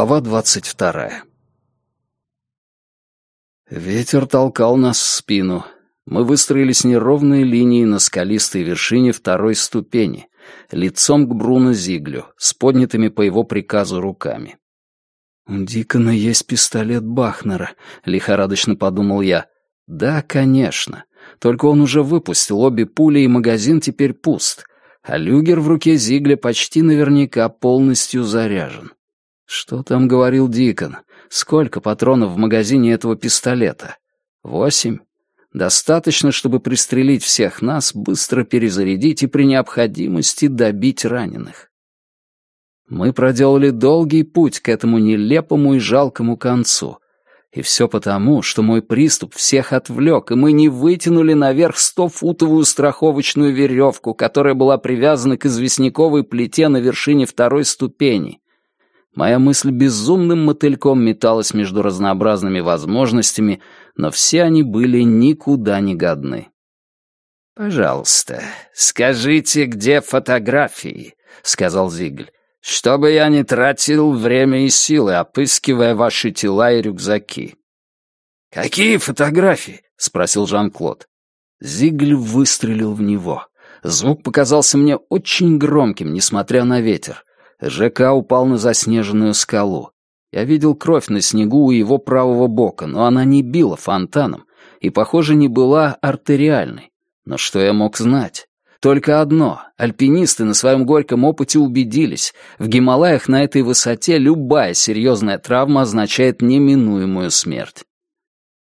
Глава двадцать вторая. Ветер толкал нас в спину. Мы выстроились неровной линией на скалистой вершине второй ступени, лицом к Бруно Зиглю, с поднятыми по его приказу руками. «У Дикона есть пистолет Бахнера», — лихорадочно подумал я. «Да, конечно. Только он уже выпустил обе пули, и магазин теперь пуст, а люгер в руке Зигля почти наверняка полностью заряжен. Что там говорил Дикон? Сколько патронов в магазине этого пистолета? Восемь? Достаточно, чтобы пристрелить всех нас, быстро перезарядить и при необходимости добить раненых. Мы проделали долгий путь к этому нелепому и жалкому концу. И все потому, что мой приступ всех отвлек, и мы не вытянули наверх стофутовую страховочную веревку, которая была привязана к известняковой плите на вершине второй ступени. Моя мысль безумным мотыльком металась между разнообразными возможностями, но все они были никуда не годны. «Пожалуйста, скажите, где фотографии?» — сказал Зигль чтобы я не тратил время и силы, опыскивая ваши тела и рюкзаки». «Какие фотографии?» — спросил Жан-Клод. Зигль выстрелил в него. Звук показался мне очень громким, несмотря на ветер. ЖК упал на заснеженную скалу. Я видел кровь на снегу у его правого бока, но она не била фонтаном и, похоже, не была артериальной. Но что я мог знать? Только одно — альпинисты на своем горьком опыте убедились, в Гималаях на этой высоте любая серьезная травма означает неминуемую смерть.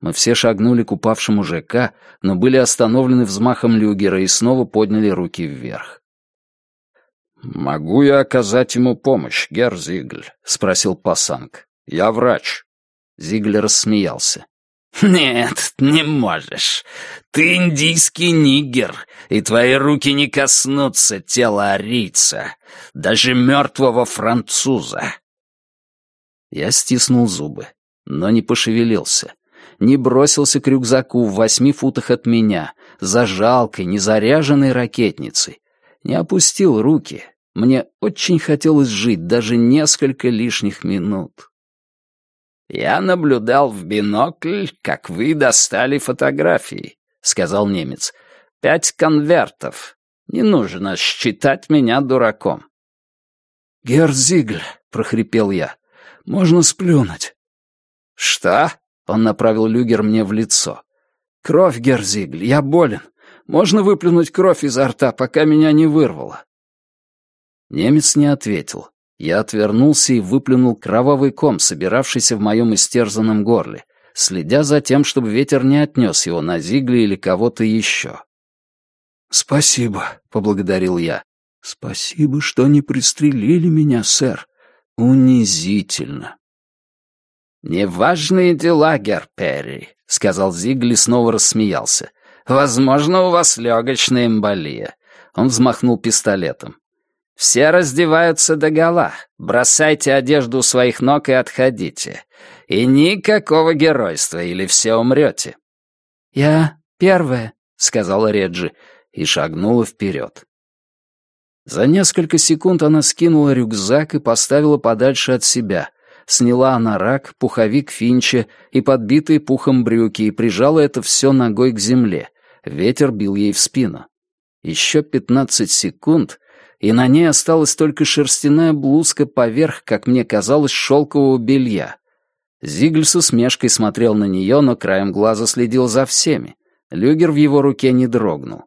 Мы все шагнули к упавшему ЖК, но были остановлены взмахом люгера и снова подняли руки вверх. «Могу я оказать ему помощь, Герр Зигль?» — спросил Пасанг. «Я врач». Зигль рассмеялся. «Нет, не можешь. Ты индийский нигер, и твои руки не коснутся тела арийца, даже мертвого француза». Я стиснул зубы, но не пошевелился. Не бросился к рюкзаку в восьми футах от меня, за жалкой, незаряженной ракетницей. Не опустил руки. Мне очень хотелось жить даже несколько лишних минут. «Я наблюдал в бинокль, как вы достали фотографии», — сказал немец. «Пять конвертов. Не нужно считать меня дураком». «Герзигль», — прохрипел я, — «можно сплюнуть». «Что?» — он направил люгер мне в лицо. «Кровь, Герзигль, я болен. Можно выплюнуть кровь изо рта, пока меня не вырвало?» Немец не ответил. Я отвернулся и выплюнул кровавый ком, собиравшийся в моем истерзанном горле, следя за тем, чтобы ветер не отнес его на Зигли или кого-то еще. «Спасибо», — поблагодарил я. «Спасибо, что не пристрелили меня, сэр. Унизительно». «Неважные дела, Герперри», — сказал Зигли и снова рассмеялся. «Возможно, у вас легочная эмболия». Он взмахнул пистолетом. Все раздеваются догола. Бросайте одежду у своих ног и отходите. И никакого геройства, или все умрете. «Я первая», — сказала Реджи, и шагнула вперед. За несколько секунд она скинула рюкзак и поставила подальше от себя, сняла анорак, пуховик Финча и подбитые пухом брюки и прижала это все ногой к земле. Ветер бил ей в спину. Еще пятнадцать секунд, и на ней осталась только шерстяная блузка поверх, как мне казалось, шелкового белья. Зигль с усмешкой смотрел на нее, но краем глаза следил за всеми. Люгер в его руке не дрогнул.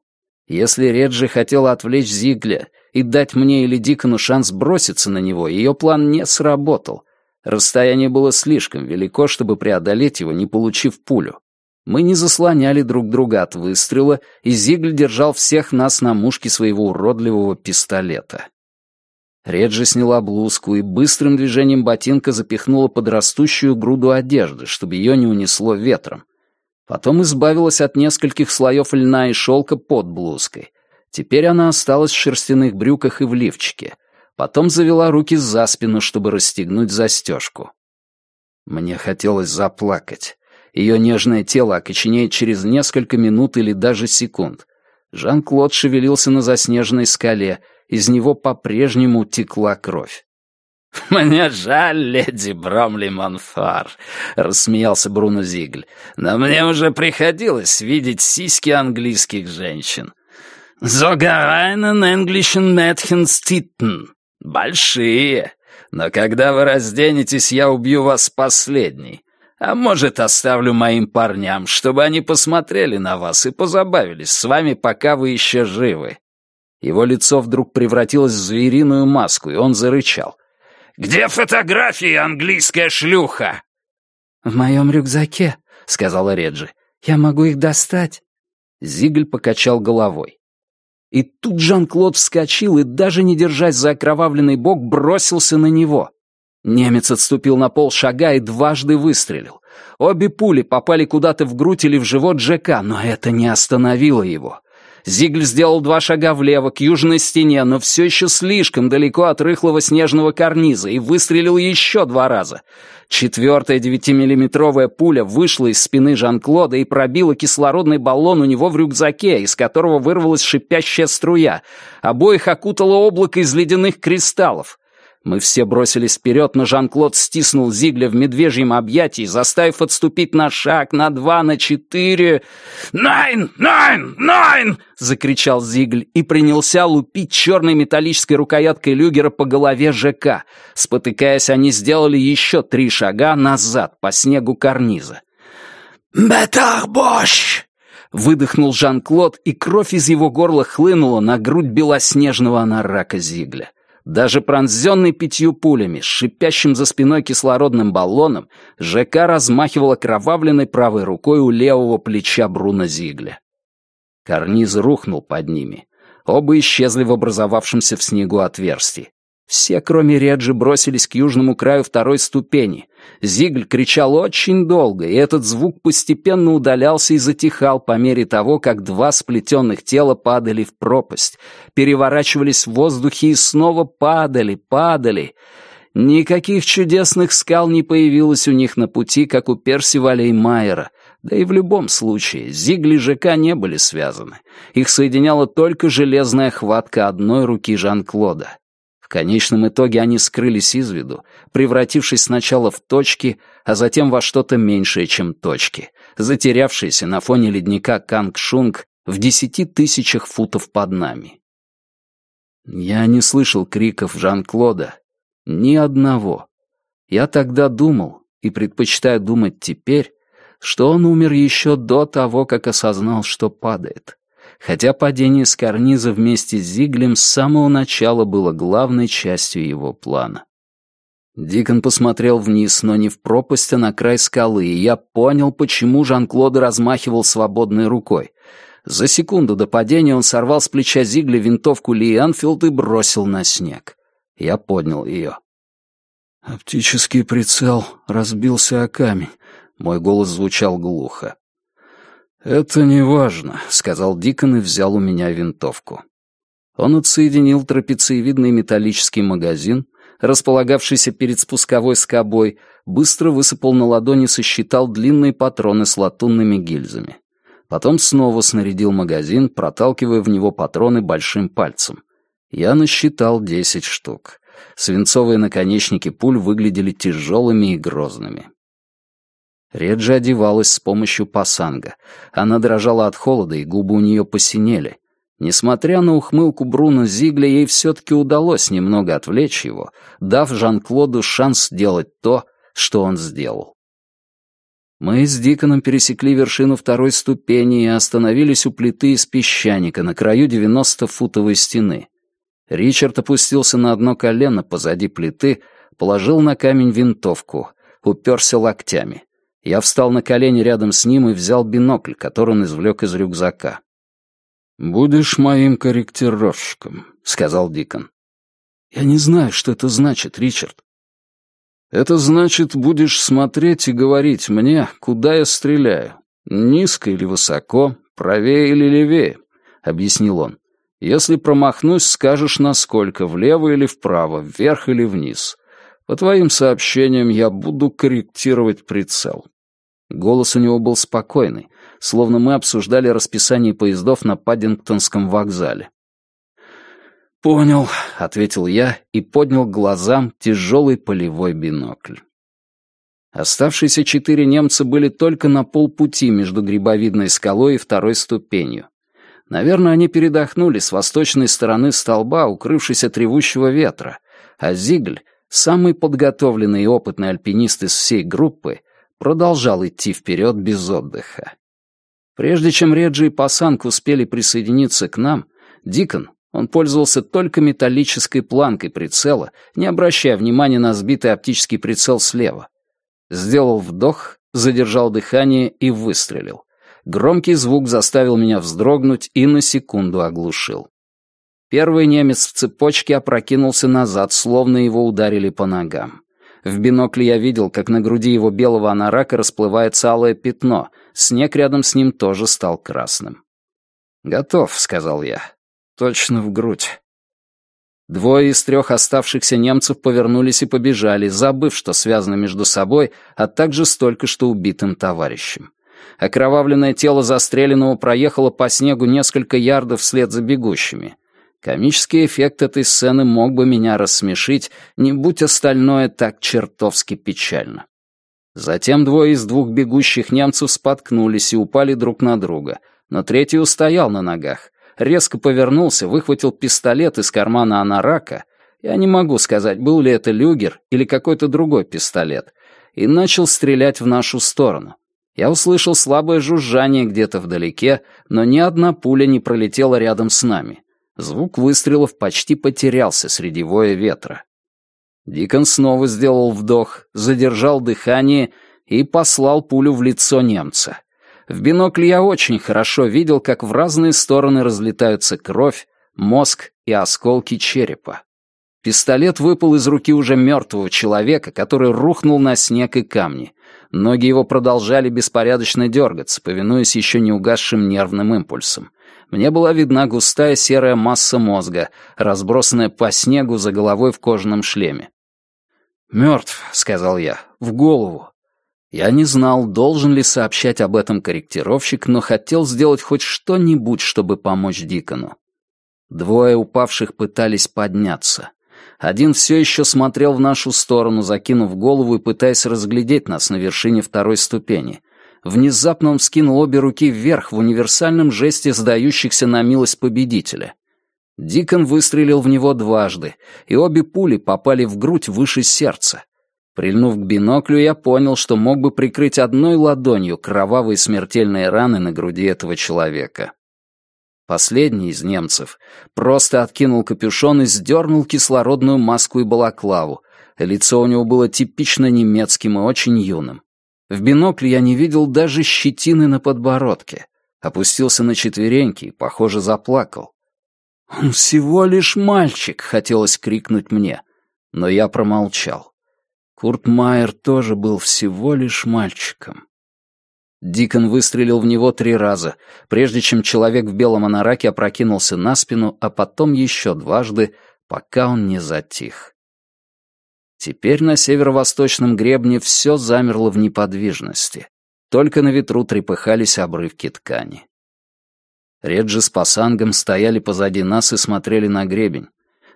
Если Реджи хотела отвлечь Зигля и дать мне или Дикону шанс броситься на него, ее план не сработал. Расстояние было слишком велико, чтобы преодолеть его, не получив пулю. Мы не заслоняли друг друга от выстрела, и Зигль держал всех нас на мушке своего уродливого пистолета. Реджи сняла блузку и быстрым движением ботинка запихнула под растущую груду одежды, чтобы ее не унесло ветром. Потом избавилась от нескольких слоев льна и шелка под блузкой. Теперь она осталась в шерстяных брюках и в лифчике. Потом завела руки за спину, чтобы расстегнуть застежку. Мне хотелось заплакать. Ее нежное тело окоченеет через несколько минут или даже секунд. Жан-Клод шевелился на заснеженной скале, из него по-прежнему текла кровь. «Мне жаль, леди Бромли Монфар», — рассмеялся Бруно Зигль. «Но мне уже приходилось видеть сиськи английских женщин. «Зогарайнен Englischen Mädchenstitten». Большие. Но когда вы разденетесь, я убью вас последний. А может, оставлю моим парням, чтобы они посмотрели на вас и позабавились с вами, пока вы еще живы». Его лицо вдруг превратилось в звериную маску, и он зарычал. «Где фотографии, английская шлюха?» «В моем рюкзаке», — сказала Реджи. «Я могу их достать». Зигль покачал головой. И тут Жан-Клод вскочил и, даже не держась за окровавленный бок, бросился на него. Немец отступил на полшага и дважды выстрелил. Обе пули попали куда-то в грудь или в живот Джека, но это не остановило его. Зигль сделал два шага влево, к южной стене, но все еще слишком далеко от рыхлого снежного карниза, и выстрелил еще два раза. Четвертая девятимиллиметровая пуля вышла из спины Жан-Клода и пробила кислородный баллон у него в рюкзаке, из которого вырвалась шипящая струя. Обоих окутало облако из ледяных кристаллов. Мы все бросились вперед, но Жан-Клод стиснул Зигля в медвежьем объятии, заставив отступить на шаг, на два, на четыре. «Nein! Nein! Nein!» — закричал Зигль и принялся лупить черной металлической рукояткой люгера по голове ЖК. Спотыкаясь, они сделали еще три шага назад по снегу карниза. «Бетар Бош!» Выдохнул Жан-Клод, и кровь из его горла хлынула на грудь белоснежного анарака Зигля. Даже пронзенный пятью пулями, шипящим за спиной кислородным баллоном, ЖК размахивал окровавленной правой рукой у левого плеча Бруно Зигля. Карниз рухнул под ними. Оба исчезли в образовавшемся в снегу отверстии. Все, кроме Реджи, бросились к южному краю второй ступени. Зигль кричал очень долго, и этот звук постепенно удалялся и затихал по мере того, как два сплетенных тела падали в пропасть, переворачивались в воздухе и снова падали, падали. Никаких чудесных скал не появилось у них на пути, как у Персиваля и Майера. Да и в любом случае, Зигли и ЖК не были связаны. Их соединяла только железная хватка одной руки Жан-Клода. В конечном итоге они скрылись из виду, превратившись сначала в точки, а затем во что-то меньшее, чем точки, затерявшиеся на фоне ледника Канг-Шунг в десяти тысячах футов под нами. Я не слышал криков Жан-Клода. Ни одного. Я тогда думал, и предпочитаю думать теперь, что он умер еще до того, как осознал, что падает хотя падение с карниза вместе с Зиглем с самого начала было главной частью его плана. Дикон посмотрел вниз, но не в пропасть, а на край скалы, и я понял, почему Жан-Клод размахивал свободной рукой. За секунду до падения он сорвал с плеча Зигля винтовку Ли Анфилд и бросил на снег. Я поднял ее. «Оптический прицел разбился о камень», — мой голос звучал глухо. «Это не важно», — сказал Дикон и взял у меня винтовку. Он отсоединил трапециевидный металлический магазин, располагавшийся перед спусковой скобой, быстро высыпал на ладони и сосчитал длинные патроны с латунными гильзами. Потом снова снарядил магазин, проталкивая в него патроны большим пальцем. Я насчитал десять штук. Свинцовые наконечники пуль выглядели тяжелыми и грозными. Реджи одевалась с помощью пасанга. Она дрожала от холода, и губы у нее посинели. Несмотря на ухмылку Бруно Зигля, ей все-таки удалось немного отвлечь его, дав Жан-Клоду шанс сделать то, что он сделал. Мы с Диконом пересекли вершину второй ступени и остановились у плиты из песчаника на краю 90-футовой стены. Ричард опустился на одно колено позади плиты, положил на камень винтовку, уперся локтями. Я встал на колени рядом с ним и взял бинокль, который он извлек из рюкзака. «Будешь моим корректировщиком», — сказал Дикон. «Я не знаю, что это значит, Ричард». «Это значит, будешь смотреть и говорить мне, куда я стреляю. Низко или высоко, правее или левее», — объяснил он. «Если промахнусь, скажешь, насколько, влево или вправо, вверх или вниз. По твоим сообщениям я буду корректировать прицел. Голос у него был спокойный, словно мы обсуждали расписание поездов на Паддингтонском вокзале. «Понял», — ответил я и поднял глазам тяжелый полевой бинокль. Оставшиеся четыре немца были только на полпути между грибовидной скалой и второй ступенью. Наверное, они передохнули с восточной стороны столба, укрывшись от ревущего ветра, а Зигль, самый подготовленный и опытный альпинист из всей группы, продолжал идти вперед без отдыха. Прежде чем Реджи и Пасанг успели присоединиться к нам, Дикон, он пользовался только металлической планкой прицела, не обращая внимания на сбитый оптический прицел слева. Сделал вдох, задержал дыхание и выстрелил. Громкий звук заставил меня вздрогнуть и на секунду оглушил. Первый немец в цепочке опрокинулся назад, словно его ударили по ногам. В бинокле я видел, как на груди его белого анарака расплывается алое пятно, снег рядом с ним тоже стал красным. «Готов», — сказал я. «Точно в грудь». Двое из трех оставшихся немцев повернулись и побежали, забыв, что связаны между собой, а также столько, что убитым товарищем. Окровавленное тело застреленного проехало по снегу несколько ярдов вслед за бегущими. Комический эффект этой сцены мог бы меня рассмешить, не будь остальное так чертовски печально. Затем двое из двух бегущих немцев споткнулись и упали друг на друга, но третий устоял на ногах, резко повернулся, выхватил пистолет из кармана анарака, я не могу сказать, был ли это люгер или какой-то другой пистолет, и начал стрелять в нашу сторону. Я услышал слабое жужжание где-то вдалеке, но ни одна пуля не пролетела рядом с нами. Звук выстрелов почти потерялся среди воя ветра. Дикон снова сделал вдох, задержал дыхание и послал пулю в лицо немца. В бинокль я очень хорошо видел, как в разные стороны разлетаются кровь, мозг и осколки черепа. Пистолет выпал из руки уже мертвого человека, который рухнул на снег и камни. Ноги его продолжали беспорядочно дергаться, повинуясь еще не угасшим нервным импульсам. Мне была видна густая серая масса мозга, разбросанная по снегу за головой в кожаном шлеме. «Мертв», — сказал я, — «в голову. Я не знал, должен ли сообщать об этом корректировщик, но хотел сделать хоть что-нибудь, чтобы помочь Дикону. Двое упавших пытались подняться. Один все еще смотрел в нашу сторону, закинув голову и пытаясь разглядеть нас на вершине второй ступени. Внезапно он вскинул обе руки вверх в универсальном жесте сдающихся на милость победителя. Дикон выстрелил в него дважды, и обе пули попали в грудь выше сердца. Прильнув к биноклю, я понял, что мог бы прикрыть одной ладонью кровавые смертельные раны на груди этого человека. Последний из немцев просто откинул капюшон и сдернул кислородную маску и балаклаву. Лицо у него было типично немецким и очень юным. В бинокле я не видел даже щетины на подбородке. Опустился на четвереньки и, похоже, заплакал. «Он всего лишь мальчик!» — хотелось крикнуть мне. Но я промолчал. Курт Майер тоже был всего лишь мальчиком. Дикон выстрелил в него три раза, прежде чем человек в белом анараке опрокинулся на спину, а потом еще дважды, пока он не затих. Теперь на северо-восточном гребне все замерло в неподвижности. Только на ветру трепыхались обрывки ткани. Реджи с Пасангом стояли позади нас и смотрели на гребень.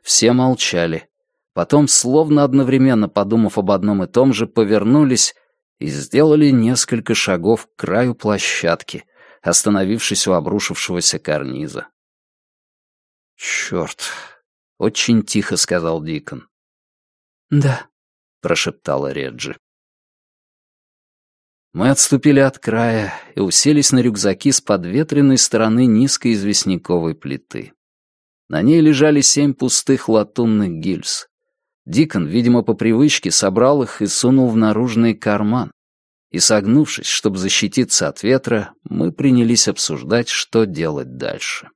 Все молчали, Потом, словно одновременно подумав об одном и том же, повернулись и сделали несколько шагов к краю площадки, остановившись у обрушившегося карниза. «Черт!» — очень тихо сказал Дикон. «Да», — прошептала Реджи. Мы отступили от края и уселись на рюкзаки с подветренной стороны низкой известняковой плиты. На ней лежали семь пустых латунных гильз. Дикон, видимо, по привычке собрал их и сунул в наружный карман. И согнувшись, чтобы защититься от ветра, мы принялись обсуждать, что делать дальше.